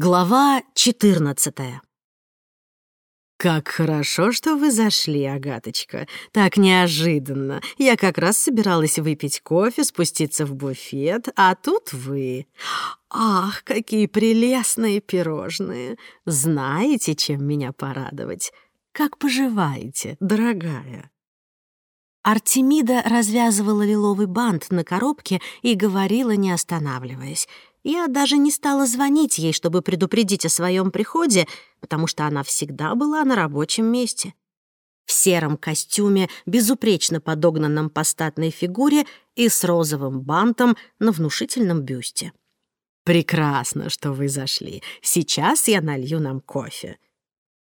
Глава 14 «Как хорошо, что вы зашли, Агаточка. Так неожиданно. Я как раз собиралась выпить кофе, спуститься в буфет, а тут вы. Ах, какие прелестные пирожные. Знаете, чем меня порадовать? Как поживаете, дорогая?» Артемида развязывала лиловый бант на коробке и говорила, не останавливаясь. Я даже не стала звонить ей, чтобы предупредить о своем приходе, потому что она всегда была на рабочем месте. В сером костюме, безупречно подогнанном по статной фигуре и с розовым бантом на внушительном бюсте. «Прекрасно, что вы зашли. Сейчас я налью нам кофе».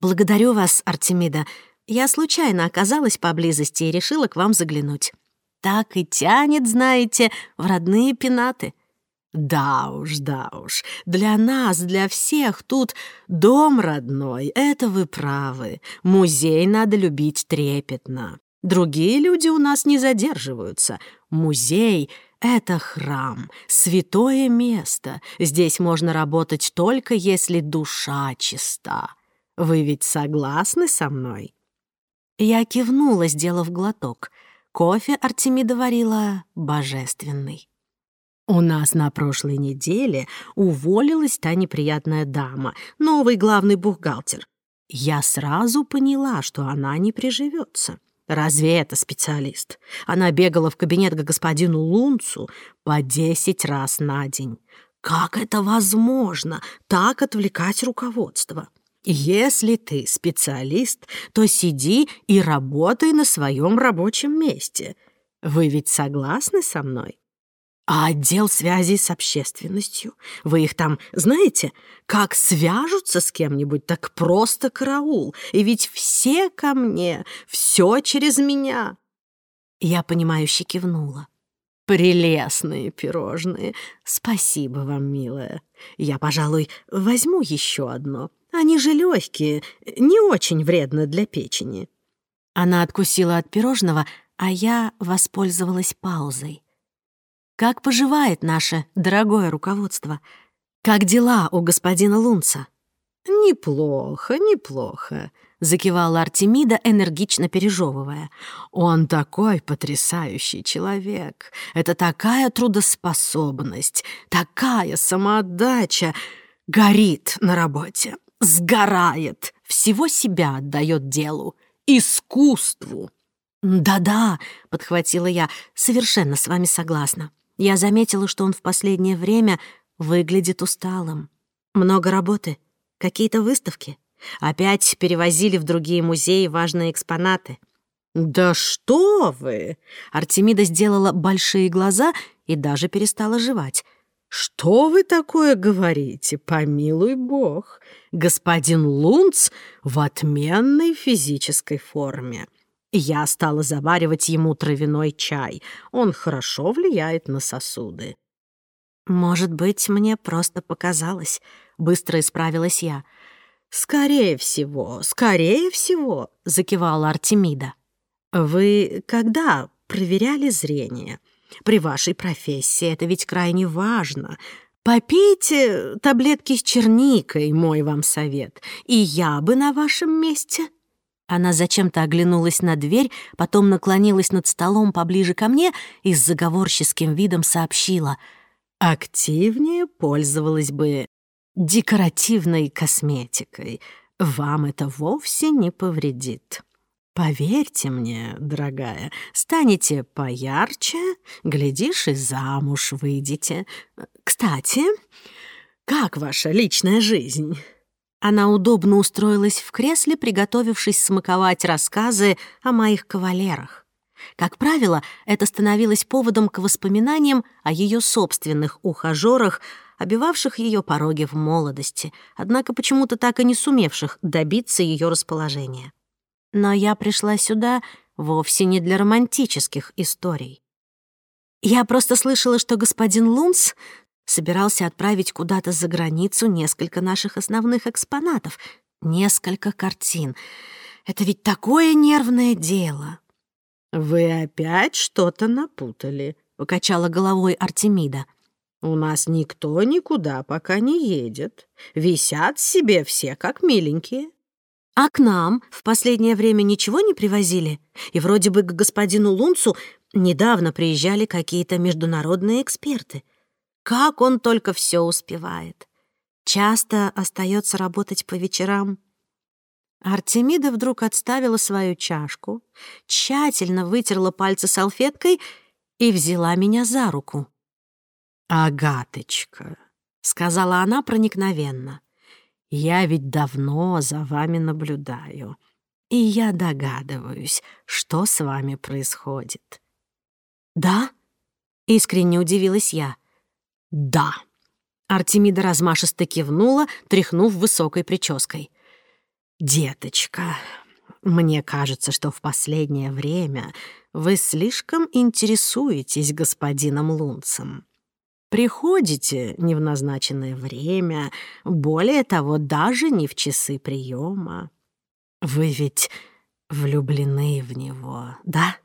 «Благодарю вас, Артемида. Я случайно оказалась поблизости и решила к вам заглянуть. Так и тянет, знаете, в родные пенаты». Да уж, да уж, для нас, для всех тут дом родной, это вы правы. Музей надо любить трепетно. Другие люди у нас не задерживаются. Музей — это храм, святое место. Здесь можно работать только если душа чиста. Вы ведь согласны со мной?» Я кивнула, сделав глоток. Кофе Артемида варила божественный. У нас на прошлой неделе уволилась та неприятная дама, новый главный бухгалтер. Я сразу поняла, что она не приживется. Разве это специалист? Она бегала в кабинет к господину Лунцу по 10 раз на день. Как это возможно так отвлекать руководство? Если ты специалист, то сиди и работай на своем рабочем месте. Вы ведь согласны со мной? А отдел связи с общественностью? Вы их там знаете? Как свяжутся с кем-нибудь, так просто караул. И ведь все ко мне, все через меня. Я понимающе кивнула. Прелестные пирожные. Спасибо вам, милая. Я, пожалуй, возьму еще одно. Они же легкие, не очень вредно для печени. Она откусила от пирожного, а я воспользовалась паузой. Как поживает наше дорогое руководство? Как дела у господина Лунца?» «Неплохо, неплохо», — закивала Артемида, энергично пережевывая. «Он такой потрясающий человек! Это такая трудоспособность, такая самоотдача! Горит на работе, сгорает, всего себя отдает делу, искусству!» «Да-да», — подхватила я, — «совершенно с вами согласна». Я заметила, что он в последнее время выглядит усталым. Много работы, какие-то выставки. Опять перевозили в другие музеи важные экспонаты. «Да что вы!» Артемида сделала большие глаза и даже перестала жевать. «Что вы такое говорите, помилуй бог? Господин Лунц в отменной физической форме. Я стала заваривать ему травяной чай. Он хорошо влияет на сосуды. «Может быть, мне просто показалось», — быстро исправилась я. «Скорее всего, скорее всего», — закивала Артемида. «Вы когда проверяли зрение? При вашей профессии это ведь крайне важно. Попейте таблетки с черникой, мой вам совет, и я бы на вашем месте она зачем-то оглянулась на дверь, потом наклонилась над столом поближе ко мне и с заговорческим видом сообщила. «Активнее пользовалась бы декоративной косметикой. Вам это вовсе не повредит. Поверьте мне, дорогая, станете поярче, глядишь, и замуж выйдете. Кстати, как ваша личная жизнь?» Она удобно устроилась в кресле, приготовившись смаковать рассказы о моих кавалерах. Как правило, это становилось поводом к воспоминаниям о ее собственных ухажерах, обивавших ее пороги в молодости, однако почему-то так и не сумевших добиться ее расположения. Но я пришла сюда вовсе не для романтических историй. Я просто слышала, что господин Лунс собирался отправить куда-то за границу несколько наших основных экспонатов, несколько картин. Это ведь такое нервное дело!» «Вы опять что-то напутали», — покачала головой Артемида. «У нас никто никуда пока не едет. Висят себе все, как миленькие». «А к нам в последнее время ничего не привозили? И вроде бы к господину Лунцу недавно приезжали какие-то международные эксперты». Как он только все успевает. Часто остается работать по вечерам. Артемида вдруг отставила свою чашку, тщательно вытерла пальцы салфеткой и взяла меня за руку. «Агаточка», — сказала она проникновенно, — «я ведь давно за вами наблюдаю, и я догадываюсь, что с вами происходит». «Да?» — искренне удивилась я. «Да». Артемида размашисто кивнула, тряхнув высокой прической. «Деточка, мне кажется, что в последнее время вы слишком интересуетесь господином Лунцем. Приходите не в назначенное время, более того, даже не в часы приема. Вы ведь влюблены в него, да?»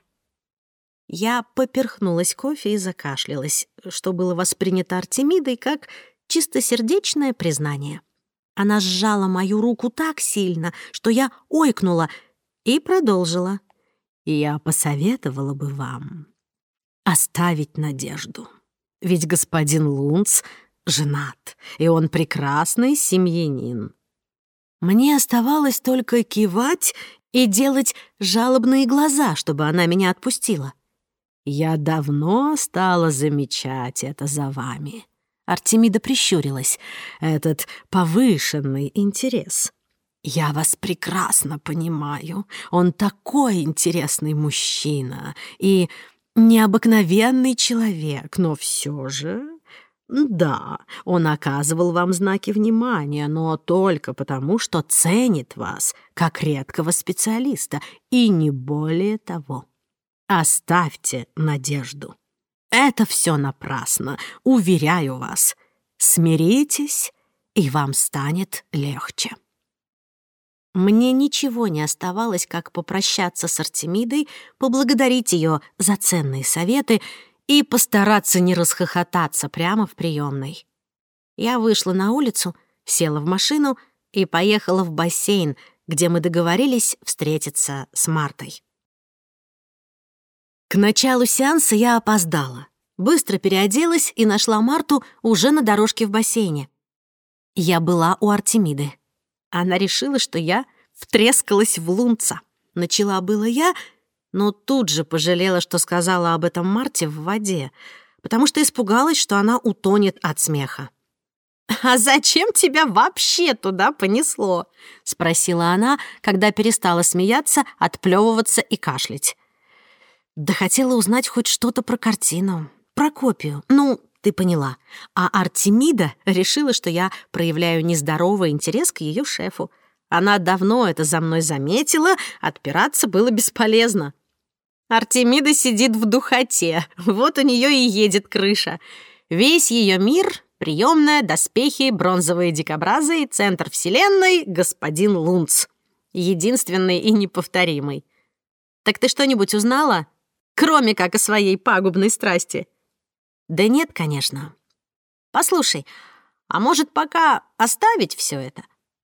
Я поперхнулась кофе и закашлялась, что было воспринято Артемидой как чистосердечное признание. Она сжала мою руку так сильно, что я ойкнула и продолжила. «Я посоветовала бы вам оставить надежду. Ведь господин Лунц женат, и он прекрасный семьянин». Мне оставалось только кивать и делать жалобные глаза, чтобы она меня отпустила. «Я давно стала замечать это за вами». Артемида прищурилась. «Этот повышенный интерес». «Я вас прекрасно понимаю. Он такой интересный мужчина и необыкновенный человек, но все же...» «Да, он оказывал вам знаки внимания, но только потому, что ценит вас как редкого специалиста, и не более того». Оставьте надежду. Это все напрасно, уверяю вас. Смиритесь, и вам станет легче. Мне ничего не оставалось, как попрощаться с Артемидой, поблагодарить ее за ценные советы и постараться не расхохотаться прямо в приемной. Я вышла на улицу, села в машину и поехала в бассейн, где мы договорились встретиться с Мартой. К началу сеанса я опоздала. Быстро переоделась и нашла Марту уже на дорожке в бассейне. Я была у Артемиды. Она решила, что я втрескалась в лунца. Начала было я, но тут же пожалела, что сказала об этом Марте в воде, потому что испугалась, что она утонет от смеха. «А зачем тебя вообще туда понесло?» — спросила она, когда перестала смеяться, отплевываться и кашлять. Да хотела узнать хоть что-то про картину, про копию. Ну, ты поняла. А Артемида решила, что я проявляю нездоровый интерес к ее шефу. Она давно это за мной заметила, отпираться было бесполезно. Артемида сидит в духоте, вот у нее и едет крыша. Весь ее мир — приемная, доспехи, бронзовые дикобразы и центр вселенной — господин Лунц. Единственный и неповторимый. «Так ты что-нибудь узнала?» кроме как о своей пагубной страсти. Да нет, конечно. Послушай, а может, пока оставить все это?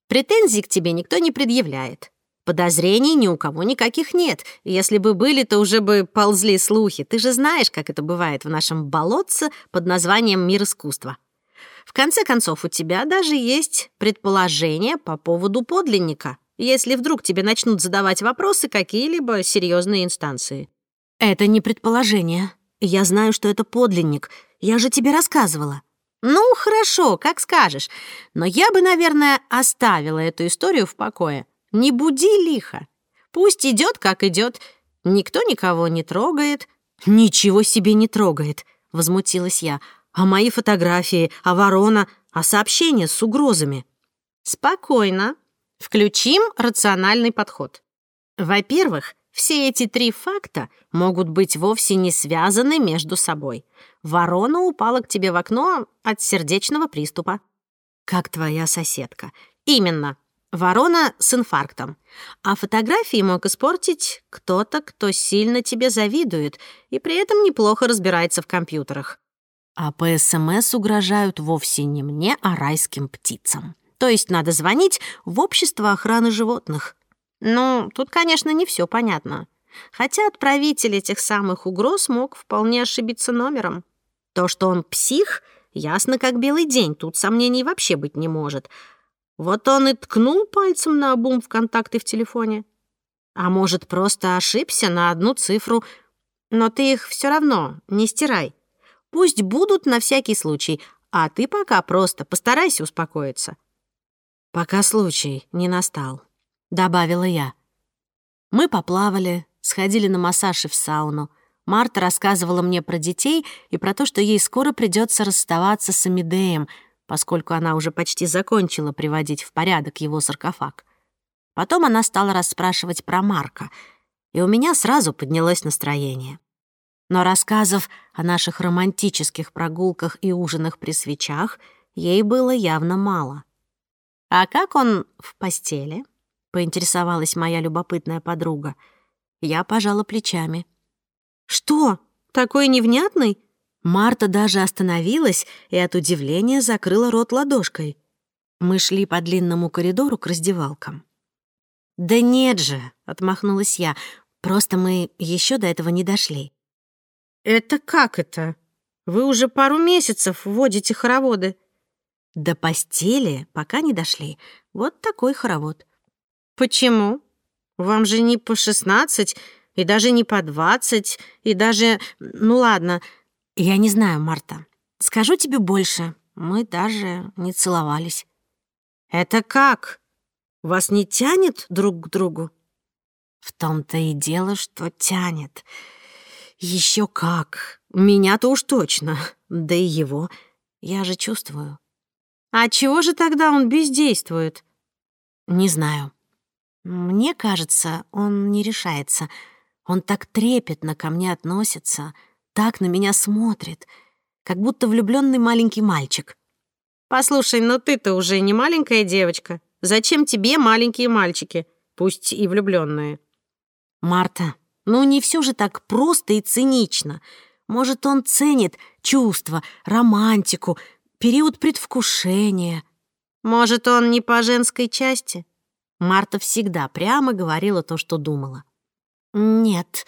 Претензий к тебе никто не предъявляет. Подозрений ни у кого никаких нет. Если бы были, то уже бы ползли слухи. Ты же знаешь, как это бывает в нашем болотце под названием «Мир искусства». В конце концов, у тебя даже есть предположение по поводу подлинника, если вдруг тебе начнут задавать вопросы какие-либо серьезные инстанции. «Это не предположение. Я знаю, что это подлинник. Я же тебе рассказывала». «Ну, хорошо, как скажешь. Но я бы, наверное, оставила эту историю в покое. Не буди лихо. Пусть идет, как идет. Никто никого не трогает». «Ничего себе не трогает», — возмутилась я. «А мои фотографии, а ворона, а сообщения с угрозами». «Спокойно. Включим рациональный подход. Во-первых, все эти три факта могут быть вовсе не связаны между собой. Ворона упала к тебе в окно от сердечного приступа. Как твоя соседка. Именно. Ворона с инфарктом. А фотографии мог испортить кто-то, кто сильно тебе завидует и при этом неплохо разбирается в компьютерах. А по СМС угрожают вовсе не мне, а райским птицам. То есть надо звонить в общество охраны животных. Ну, тут, конечно, не все понятно. Хотя отправитель этих самых угроз мог вполне ошибиться номером. То, что он псих, ясно как белый день, тут сомнений вообще быть не может. Вот он и ткнул пальцем на обум в контакты в телефоне. А может, просто ошибся на одну цифру. Но ты их все равно не стирай. Пусть будут на всякий случай, а ты пока просто постарайся успокоиться. Пока случай не настал добавила я. Мы поплавали, сходили на массаж и в сауну. Марта рассказывала мне про детей и про то, что ей скоро придется расставаться с Амидеем, поскольку она уже почти закончила приводить в порядок его саркофаг. Потом она стала расспрашивать про Марка, и у меня сразу поднялось настроение. Но рассказов о наших романтических прогулках и ужинах при свечах ей было явно мало. «А как он в постели?» поинтересовалась моя любопытная подруга. Я пожала плечами. «Что? Такой невнятный?» Марта даже остановилась и от удивления закрыла рот ладошкой. Мы шли по длинному коридору к раздевалкам. «Да нет же!» — отмахнулась я. «Просто мы еще до этого не дошли». «Это как это? Вы уже пару месяцев водите хороводы». До постели пока не дошли. Вот такой хоровод. Почему? Вам же не по 16 и даже не по 20 и даже... Ну ладно, я не знаю, Марта. Скажу тебе больше, мы даже не целовались. Это как? Вас не тянет друг к другу? В том-то и дело, что тянет. Еще как. Меня-то уж точно. Да и его. Я же чувствую. А чего же тогда он бездействует? Не знаю. Мне кажется, он не решается. Он так трепетно ко мне относится, так на меня смотрит, как будто влюбленный маленький мальчик. «Послушай, но ты-то уже не маленькая девочка. Зачем тебе маленькие мальчики, пусть и влюбленные? «Марта, ну не все же так просто и цинично. Может, он ценит чувства, романтику, период предвкушения». «Может, он не по женской части?» Марта всегда прямо говорила то, что думала. «Нет,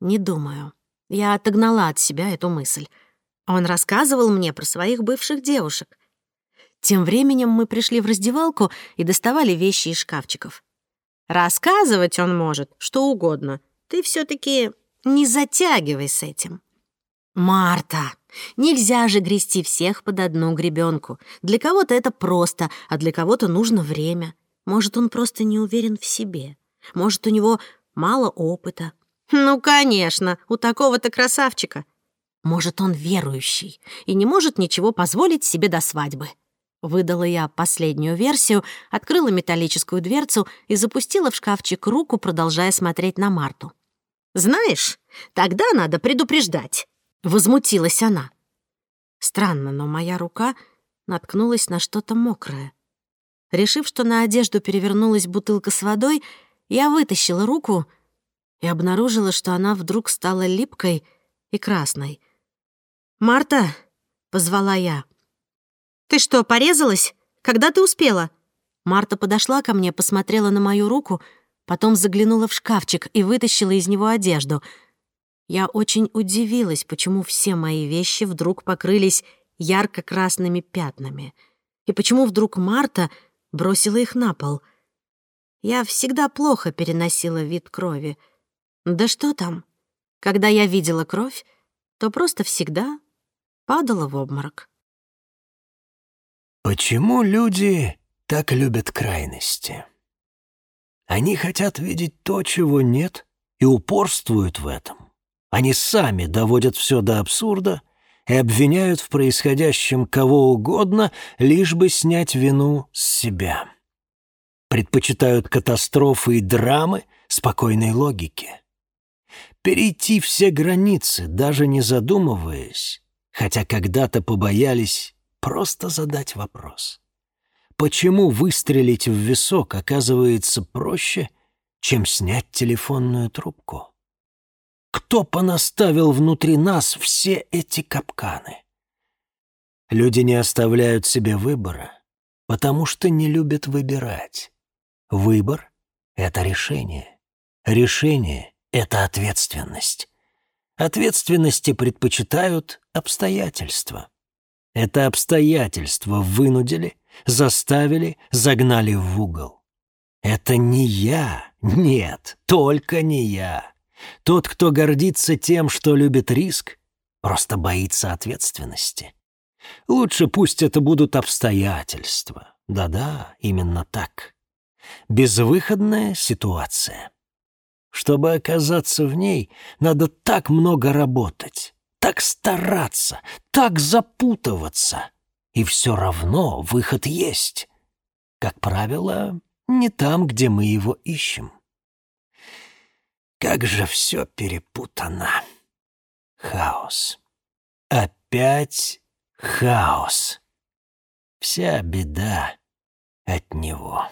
не думаю. Я отогнала от себя эту мысль. Он рассказывал мне про своих бывших девушек. Тем временем мы пришли в раздевалку и доставали вещи из шкафчиков. Рассказывать он может что угодно. Ты все таки не затягивай с этим. Марта, нельзя же грести всех под одну гребенку. Для кого-то это просто, а для кого-то нужно время. Может, он просто не уверен в себе. Может, у него мало опыта. Ну, конечно, у такого-то красавчика. Может, он верующий и не может ничего позволить себе до свадьбы. Выдала я последнюю версию, открыла металлическую дверцу и запустила в шкафчик руку, продолжая смотреть на Марту. «Знаешь, тогда надо предупреждать», — возмутилась она. Странно, но моя рука наткнулась на что-то мокрое. Решив, что на одежду перевернулась бутылка с водой, я вытащила руку и обнаружила, что она вдруг стала липкой и красной. «Марта!» — позвала я. «Ты что, порезалась? Когда ты успела?» Марта подошла ко мне, посмотрела на мою руку, потом заглянула в шкафчик и вытащила из него одежду. Я очень удивилась, почему все мои вещи вдруг покрылись ярко-красными пятнами. И почему вдруг Марта — бросила их на пол. Я всегда плохо переносила вид крови. Да что там? Когда я видела кровь, то просто всегда падала в обморок. Почему люди так любят крайности? Они хотят видеть то, чего нет, и упорствуют в этом. Они сами доводят все до абсурда — и обвиняют в происходящем кого угодно, лишь бы снять вину с себя. Предпочитают катастрофы и драмы спокойной логике. Перейти все границы, даже не задумываясь, хотя когда-то побоялись просто задать вопрос. Почему выстрелить в висок оказывается проще, чем снять телефонную трубку? кто понаставил внутри нас все эти капканы. Люди не оставляют себе выбора, потому что не любят выбирать. Выбор — это решение. Решение — это ответственность. Ответственности предпочитают обстоятельства. Это обстоятельства вынудили, заставили, загнали в угол. Это не я, нет, только не я. Тот, кто гордится тем, что любит риск, просто боится ответственности. Лучше пусть это будут обстоятельства. Да-да, именно так. Безвыходная ситуация. Чтобы оказаться в ней, надо так много работать, так стараться, так запутываться. И все равно выход есть. Как правило, не там, где мы его ищем. Как же все перепутано. Хаос. Опять хаос. Вся беда от него.